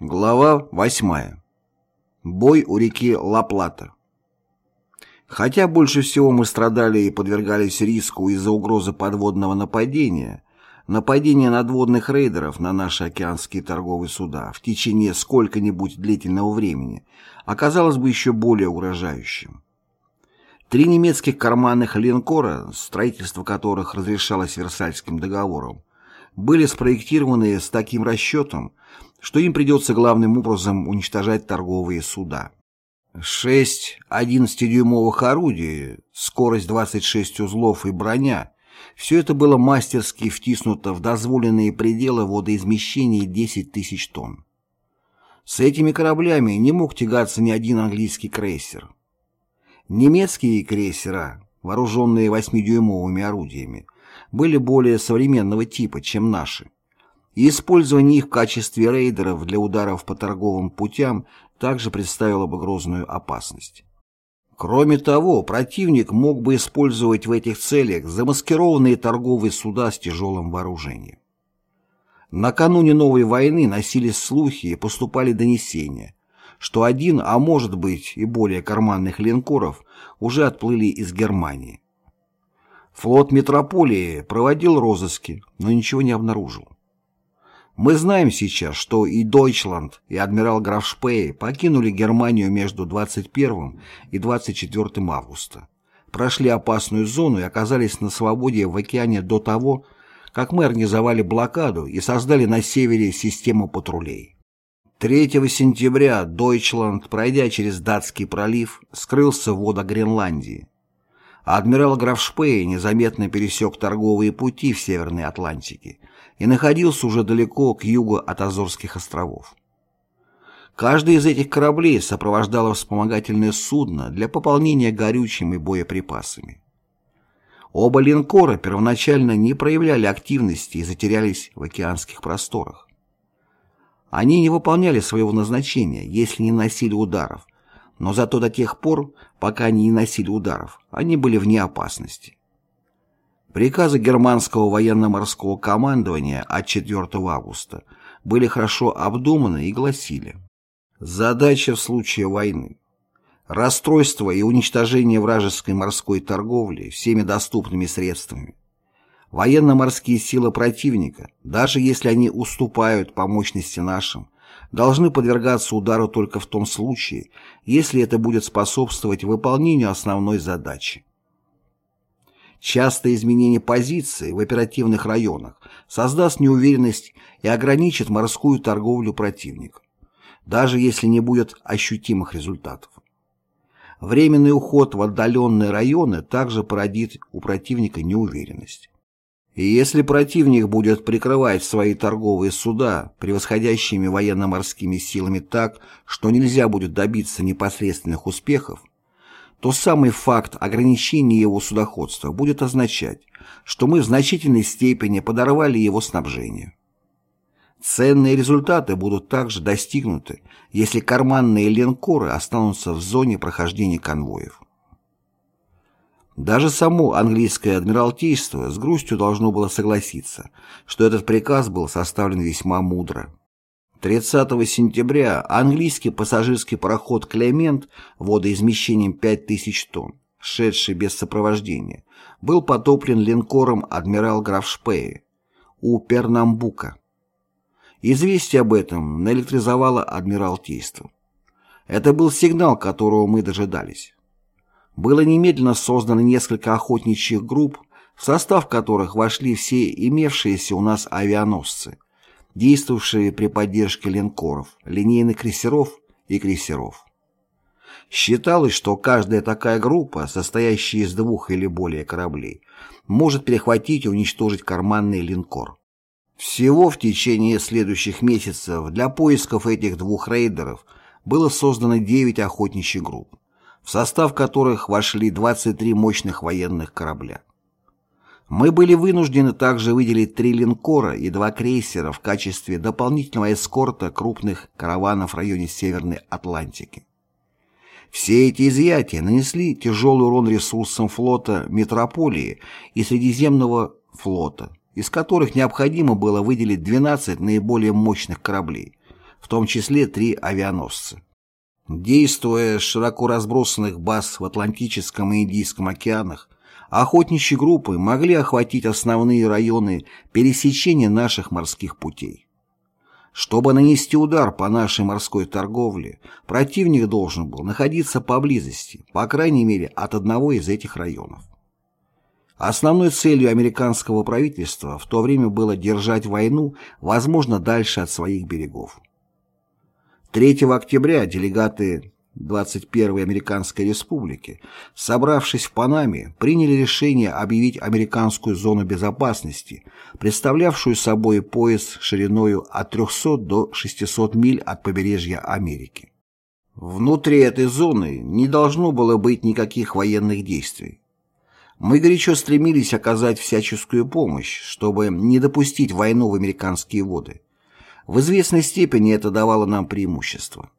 Глава 8. Бой у реки Ла-Плата. Хотя больше всего мы страдали и подвергались риску из-за угрозы подводного нападения, нападение надводных рейдеров на наши океанские торговые суда в течение сколько-нибудь длительного времени оказалось бы еще более угрожающим. Три немецких карманных линкора, строительство которых разрешалось Версальским договором, были спроектированы с таким расчетом, что им придется главным образом уничтожать торговые суда. Шесть 11-дюймовых орудий, скорость 26 узлов и броня – все это было мастерски втиснуто в дозволенные пределы водоизмещения 10 тысяч тонн. С этими кораблями не мог тягаться ни один английский крейсер. Немецкие крейсера, вооруженные 8-дюймовыми орудиями, были более современного типа, чем наши и использование их в качестве рейдеров для ударов по торговым путям также представило бы грозную опасность. Кроме того, противник мог бы использовать в этих целях замаскированные торговые суда с тяжелым вооружением. Накануне новой войны носились слухи и поступали донесения, что один, а может быть и более карманных линкоров уже отплыли из Германии. Флот метрополии проводил розыски, но ничего не обнаружил. Мы знаем сейчас, что и Дойчланд, и адмирал граф Шпей покинули Германию между 21 и 24 августа, прошли опасную зону и оказались на свободе в океане до того, как мы организовали блокаду и создали на севере систему патрулей. 3 сентября Дойчланд, пройдя через Датский пролив, скрылся в водах Гренландии. Адмирал граф Шпей незаметно пересек торговые пути в Северной Атлантике и находился уже далеко к югу от Азорских островов. Каждый из этих кораблей сопровождало вспомогательное судно для пополнения горючим и боеприпасами. Оба линкора первоначально не проявляли активности и затерялись в океанских просторах. Они не выполняли своего назначения, если не носили ударов, но зато до тех пор, пока они не носили ударов, они были вне опасности. Приказы германского военно-морского командования от 4 августа были хорошо обдуманы и гласили «Задача в случае войны. Расстройство и уничтожение вражеской морской торговли всеми доступными средствами. Военно-морские силы противника, даже если они уступают по мощности нашим, должны подвергаться удару только в том случае, если это будет способствовать выполнению основной задачи. Частое изменение позиции в оперативных районах создаст неуверенность и ограничит морскую торговлю противника, даже если не будет ощутимых результатов. Временный уход в отдаленные районы также породит у противника неуверенность. И если противник будет прикрывать свои торговые суда превосходящими военно-морскими силами так, что нельзя будет добиться непосредственных успехов, то самый факт ограничения его судоходства будет означать, что мы в значительной степени подорвали его снабжение. Ценные результаты будут также достигнуты, если карманные линкоры останутся в зоне прохождения конвоев. Даже само английское адмиралтейство с грустью должно было согласиться, что этот приказ был составлен весьма мудро. 30 сентября английский пассажирский пароход «Клемент» водоизмещением 5000 тонн, шедший без сопровождения, был потоплен линкором «Адмирал граф Шпее» у Пернамбука. Известие об этом наэлектризовало Адмиралтейство. Это был сигнал, которого мы дожидались было немедленно создано несколько охотничьих групп, в состав которых вошли все имевшиеся у нас авианосцы, действовавшие при поддержке линкоров, линейных крейсеров и крейсеров. Считалось, что каждая такая группа, состоящая из двух или более кораблей, может перехватить и уничтожить карманный линкор. Всего в течение следующих месяцев для поисков этих двух рейдеров было создано 9 охотничьих групп в состав которых вошли 23 мощных военных корабля. Мы были вынуждены также выделить три линкора и два крейсера в качестве дополнительного эскорта крупных караванов в районе Северной Атлантики. Все эти изъятия нанесли тяжелый урон ресурсам флота Метрополии и Средиземного флота, из которых необходимо было выделить 12 наиболее мощных кораблей, в том числе три авианосца. Действуя с широко разбросанных баз в Атлантическом и Индийском океанах, охотничьи группы могли охватить основные районы пересечения наших морских путей. Чтобы нанести удар по нашей морской торговле, противник должен был находиться поблизости, по крайней мере, от одного из этих районов. Основной целью американского правительства в то время было держать войну, возможно, дальше от своих берегов. 3 октября делегаты 21-й Американской Республики, собравшись в Панаме, приняли решение объявить американскую зону безопасности, представлявшую собой пояс шириною от 300 до 600 миль от побережья Америки. Внутри этой зоны не должно было быть никаких военных действий. Мы горячо стремились оказать всяческую помощь, чтобы не допустить войну в американские воды. В известной степени это давало нам преимущество.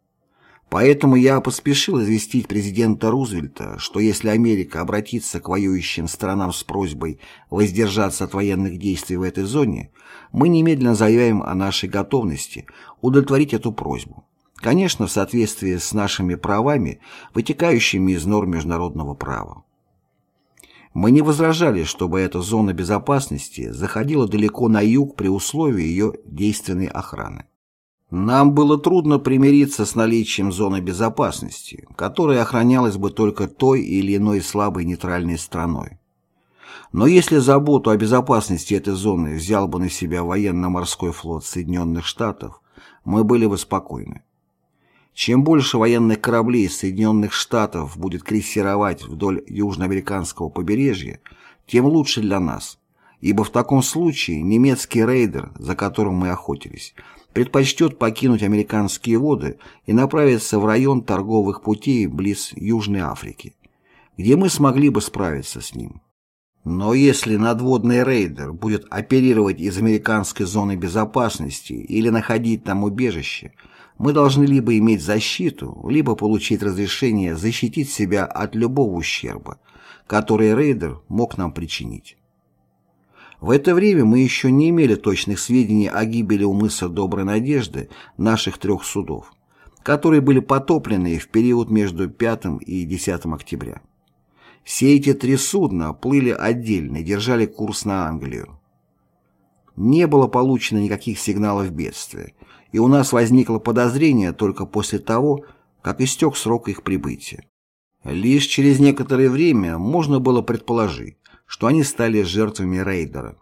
Поэтому я поспешил известить президента Рузвельта, что если Америка обратится к воюющим странам с просьбой воздержаться от военных действий в этой зоне, мы немедленно заявим о нашей готовности удовлетворить эту просьбу. Конечно, в соответствии с нашими правами, вытекающими из норм международного права. Мы не возражали, чтобы эта зона безопасности заходила далеко на юг при условии ее действенной охраны. Нам было трудно примириться с наличием зоны безопасности, которая охранялась бы только той или иной слабой нейтральной страной. Но если заботу о безопасности этой зоны взял бы на себя военно-морской флот Соединенных Штатов, мы были бы спокойны. Чем больше военных кораблей Соединенных Штатов будет крейсировать вдоль южноамериканского побережья, тем лучше для нас, ибо в таком случае немецкий рейдер, за которым мы охотились, предпочтет покинуть американские воды и направиться в район торговых путей близ Южной Африки, где мы смогли бы справиться с ним. Но если надводный рейдер будет оперировать из американской зоны безопасности или находить там убежище, мы должны либо иметь защиту, либо получить разрешение защитить себя от любого ущерба, который рейдер мог нам причинить. В это время мы еще не имели точных сведений о гибели у мыса Доброй Надежды наших трех судов, которые были потоплены в период между 5 и 10 октября. Все эти три судна плыли отдельно и держали курс на Англию. Не было получено никаких сигналов бедствия, и у нас возникло подозрение только после того, как истек срок их прибытия. Лишь через некоторое время можно было предположить, что они стали жертвами рейдера.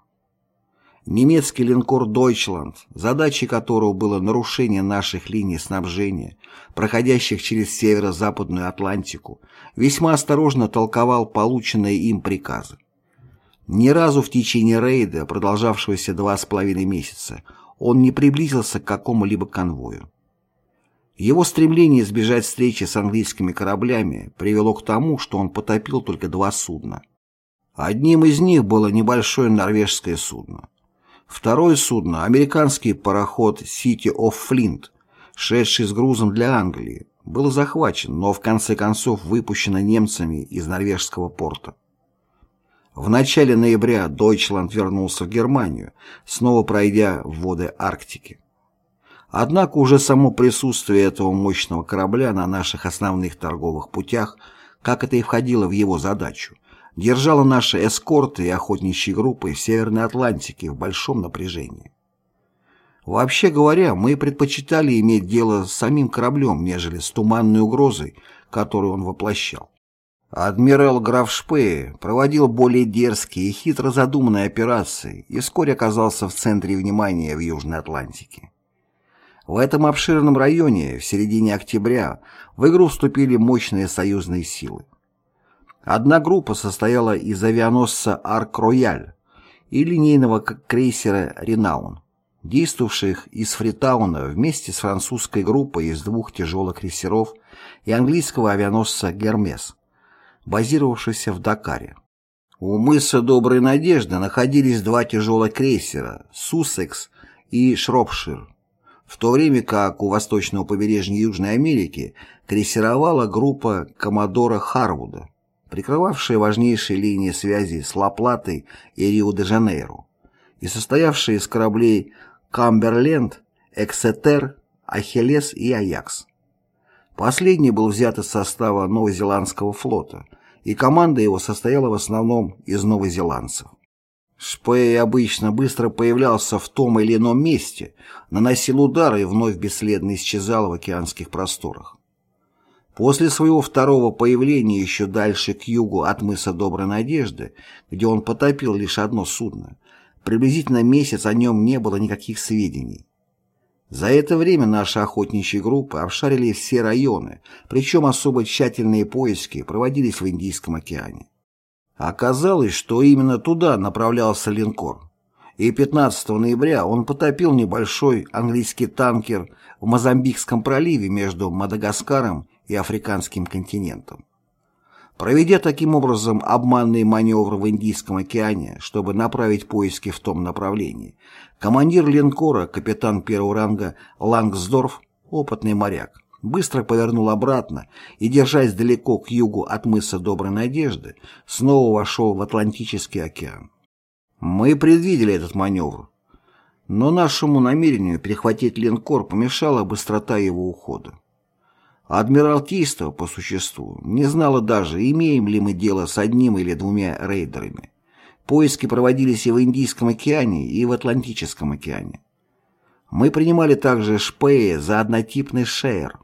Немецкий линкор «Дойчланд», задачей которого было нарушение наших линий снабжения, проходящих через северо-западную Атлантику, весьма осторожно толковал полученные им приказы. Ни разу в течение рейда, продолжавшегося два с половиной месяца, он не приблизился к какому-либо конвою. Его стремление избежать встречи с английскими кораблями привело к тому, что он потопил только два судна – Одним из них было небольшое норвежское судно. Второе судно – американский пароход City of Flint, шедший с грузом для Англии, был захвачен, но в конце концов выпущено немцами из норвежского порта. В начале ноября Дойчланд вернулся в Германию, снова пройдя воды Арктики. Однако уже само присутствие этого мощного корабля на наших основных торговых путях, как это и входило в его задачу, держала наши эскорты и охотничьи группы в Северной Атлантике в большом напряжении. Вообще говоря, мы предпочитали иметь дело с самим кораблем, нежели с туманной угрозой, которую он воплощал. Адмирал граф Шпее проводил более дерзкие и хитро задуманные операции и вскоре оказался в центре внимания в Южной Атлантике. В этом обширном районе в середине октября в игру вступили мощные союзные силы. Одна группа состояла из авианосца «Арк-Рояль» и линейного крейсера «Ренаун», действовавших из Фритауна вместе с французской группой из двух тяжелых крейсеров и английского авианосца «Гермес», базировавшегося в Дакаре. У мыса Доброй Надежды находились два тяжелых крейсера «Суссекс» и «Шропшир», в то время как у восточного побережья Южной Америки крейсеровала группа коммодора Харвуда прикрывавшие важнейшие линии связи с Ла-Платой и Рио-де-Жанейро, и состоявшие из кораблей «Камберленд», «Эксетер», Ахиллес и Аякс. Последний был взят из состава Новозеландского флота, и команда его состояла в основном из новозеландцев. Шпей обычно быстро появлялся в том или ином месте, наносил удары и вновь бесследно исчезал в океанских просторах. После своего второго появления еще дальше к югу от мыса Доброй Надежды, где он потопил лишь одно судно, приблизительно месяц о нем не было никаких сведений. За это время наши охотничьи группы обшарили все районы, причем особо тщательные поиски проводились в Индийском океане. Оказалось, что именно туда направлялся линкор, и 15 ноября он потопил небольшой английский танкер в Мозамбикском проливе между Мадагаскаром и африканским континентом. Проведя таким образом обманный маневр в Индийском океане, чтобы направить поиски в том направлении, командир линкора, капитан первого ранга Лангсдорф, опытный моряк, быстро повернул обратно и, держась далеко к югу от мыса Доброй Надежды, снова вошел в Атлантический океан. Мы предвидели этот маневр, но нашему намерению перехватить линкор помешала быстрота его ухода. Адмиралтейство, по существу, не знало даже, имеем ли мы дело с одним или двумя рейдерами. Поиски проводились и в Индийском океане, и в Атлантическом океане. Мы принимали также Шпея за однотипный шеер.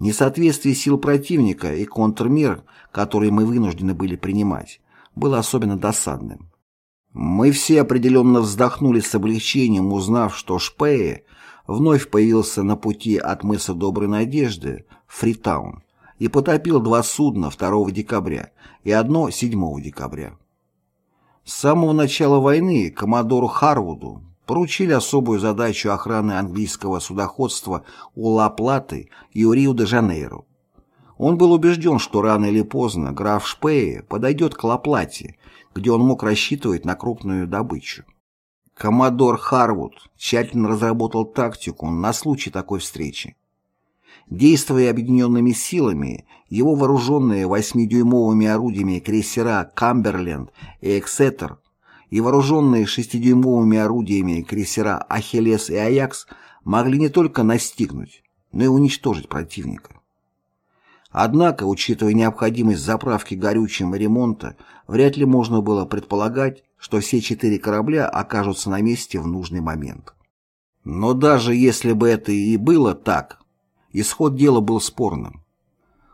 Несоответствие сил противника и контрмер, которые мы вынуждены были принимать, было особенно досадным. Мы все определенно вздохнули с облегчением, узнав, что Шпее вновь появился на пути от мыса Доброй Надежды Фритаун и потопил два судна 2 декабря и одно 7 декабря. С самого начала войны коммодору Харвуду поручили особую задачу охраны английского судоходства у Ла-Платы и у Рио-де-Жанейро. Он был убежден, что рано или поздно граф Шпее подойдет к Ла-Плате, где он мог рассчитывать на крупную добычу. Коммодор Харвуд тщательно разработал тактику на случай такой встречи. Действуя объединенными силами, его вооруженные 8-дюймовыми орудиями крейсера «Камберленд» и «Эксетер» и вооруженные 6-дюймовыми орудиями крейсера «Ахиллес» и «Аякс» могли не только настигнуть, но и уничтожить противника. Однако, учитывая необходимость заправки горючим и ремонта, вряд ли можно было предполагать, что все четыре корабля окажутся на месте в нужный момент. Но даже если бы это и было так, исход дела был спорным.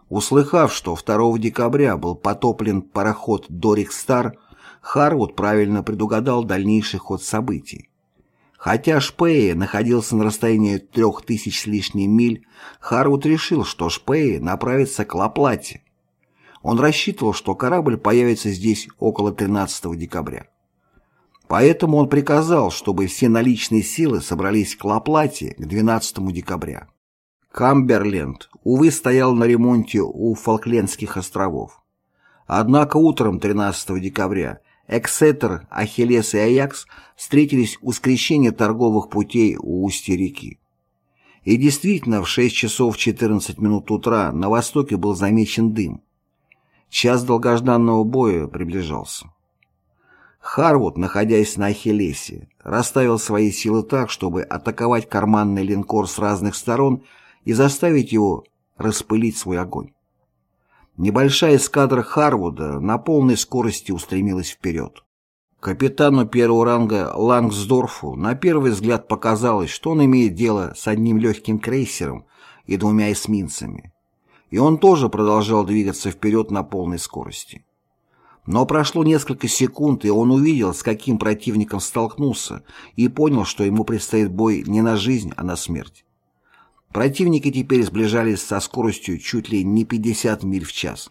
Услыхав, что 2 декабря был потоплен пароход «Дорик Стар», Харвуд правильно предугадал дальнейший ход событий. Хотя Шпее находился на расстоянии трех тысяч с лишним миль, Харвуд решил, что Шпее направится к Лаплате. Он рассчитывал, что корабль появится здесь около 13 декабря. Поэтому он приказал, чтобы все наличные силы собрались к Лаплате к 12 декабря. Камберленд, увы, стоял на ремонте у Фолклендских островов. Однако утром 13 декабря Эксетер, Ахиллес и Аякс встретились у скрещения торговых путей у устья реки. И действительно, в 6 часов 14 минут утра на востоке был замечен дым. Час долгожданного боя приближался. Харвуд, находясь на Ахиллесе, расставил свои силы так, чтобы атаковать карманный линкор с разных сторон и заставить его распылить свой огонь. Небольшая эскадра Харвуда на полной скорости устремилась вперед. Капитану первого ранга Лангсдорфу на первый взгляд показалось, что он имеет дело с одним легким крейсером и двумя эсминцами. И он тоже продолжал двигаться вперед на полной скорости. Но прошло несколько секунд, и он увидел, с каким противником столкнулся, и понял, что ему предстоит бой не на жизнь, а на смерть. Противники теперь сближались со скоростью чуть ли не 50 миль в час.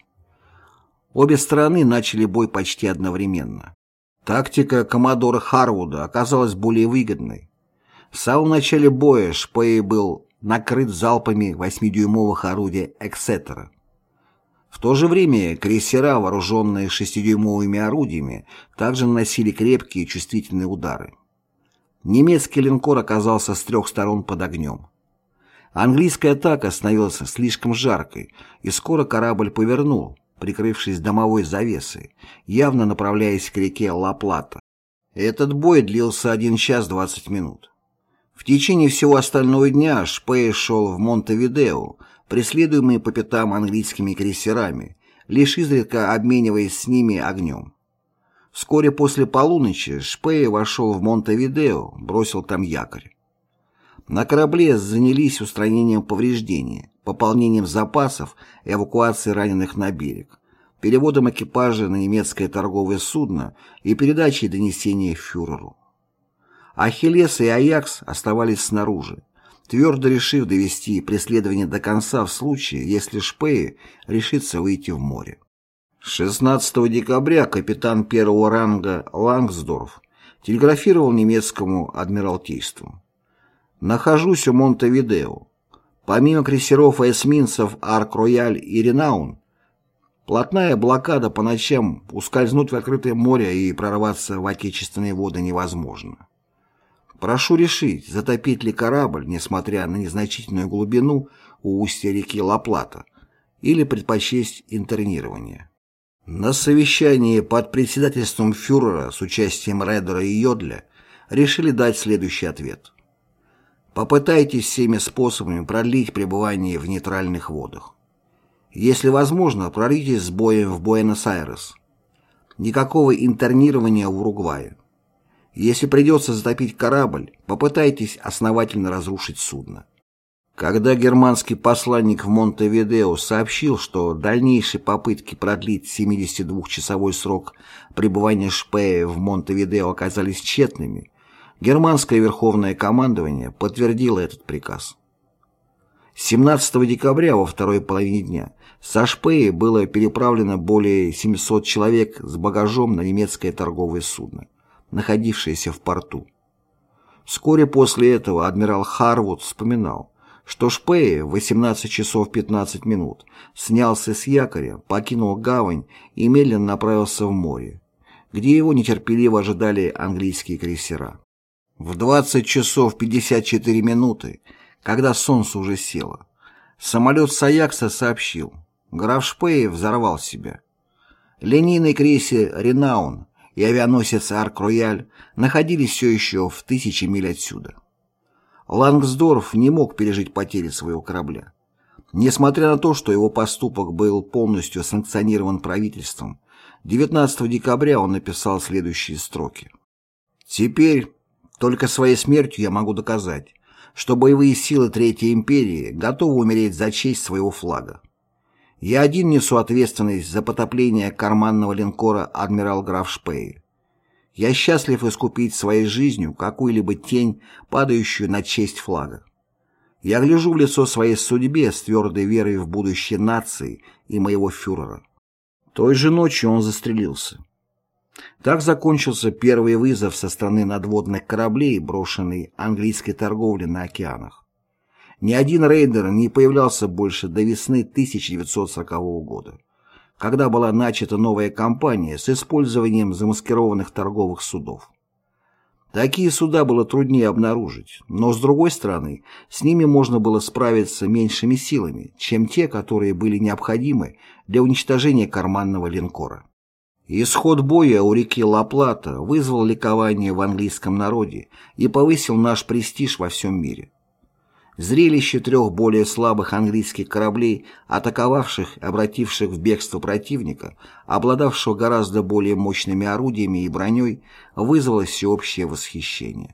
Обе стороны начали бой почти одновременно. Тактика коммодора Харвуда оказалась более выгодной. В самом начале боя Шпей был накрыт залпами 8-дюймовых орудий «Эксетера». В то же время крейсера, вооруженные 6-дюймовыми орудиями, также наносили крепкие чувствительные удары. Немецкий линкор оказался с трех сторон под огнем. Английская атака становилась слишком жаркой, и скоро корабль повернул, прикрывшись домовой завесой, явно направляясь к реке Ла-Плата. Этот бой длился 1 час 20 минут. В течение всего остального дня Шпей шел в Монтевидео, преследуемый по пятам английскими крейсерами, лишь изредка обмениваясь с ними огнем. Вскоре после полуночи Шпей вошел в Монтевидео, бросил там якорь. На корабле занялись устранением повреждений, пополнением запасов и эвакуацией раненых на берег, переводом экипажа на немецкое торговое судно и передачей донесения фюреру. Ахиллес и Аякс оставались снаружи, твердо решив довести преследование до конца в случае, если Шпее решится выйти в море. 16 декабря капитан первого ранга Лангсдорф телеграфировал немецкому адмиралтейству. «Нахожусь у Монтевидео. Помимо крейсеров и эсминцев Арк-Рояль и Ренаун, плотная блокада по ночам ускользнуть в открытое море и прорваться в отечественные воды невозможно. Прошу решить, затопить ли корабль, несмотря на незначительную глубину у устья реки Ла-Плата, или предпочесть интернирование. На совещании под председательством фюрера с участием Редера и Йодля решили дать следующий ответ. Попытайтесь всеми способами продлить пребывание в нейтральных водах. Если возможно, прорвитесь с боем в Буэнос-Айрес. Никакого интернирования в Уругвае. Если придется затопить корабль, попытайтесь основательно разрушить судно. Когда германский посланник в Монтевидео сообщил, что дальнейшие попытки продлить 72-часовой срок пребывания Шпея в Монтевидео оказались тщетными, германское верховное командование подтвердило этот приказ. 17 декабря во второй половине дня со Шпеи было переправлено более 700 человек с багажом на немецкое торговое судно находившееся в порту. Вскоре после этого адмирал Харвуд вспоминал, что Шпее в 18 часов 15 минут снялся с якоря, покинул гавань и медленно направился в море, где его нетерпеливо ожидали английские крейсера. В 20 часов 54 минуты, когда солнце уже село, самолет Саякса сообщил, граф Шпее взорвал себя. Линейный крейсер «Ренаун» и авианосец «Арк-Рояль» находились все еще в тысячи миль отсюда. Лангсдорф не мог пережить потери своего корабля. Несмотря на то, что его поступок был полностью санкционирован правительством, 19 декабря он написал следующие строки. «Теперь только своей смертью я могу доказать, что боевые силы Третьей империи готовы умереть за честь своего флага. Я один несу ответственность за потопление карманного линкора «Адмирал Граф Шпей». Я счастлив искупить своей жизнью какую-либо тень, падающую на честь флага. Я гляжу в лицо своей судьбе с твердой верой в будущее нации и моего фюрера. Той же ночью он застрелился. Так закончился первый вызов со стороны надводных кораблей, брошенный английской торговлей на океанах. Ни один рейдер не появлялся больше до весны 1940 года, когда была начата новая кампания с использованием замаскированных торговых судов. Такие суда было труднее обнаружить, но, с другой стороны, с ними можно было справиться меньшими силами, чем те, которые были необходимы для уничтожения карманного линкора. Исход боя у реки Ла-Плата вызвал ликование в английском народе и повысил наш престиж во всем мире. Зрелище трех более слабых английских кораблей, атаковавших обративших в бегство противника, обладавшего гораздо более мощными орудиями и броней, вызвало всеобщее восхищение.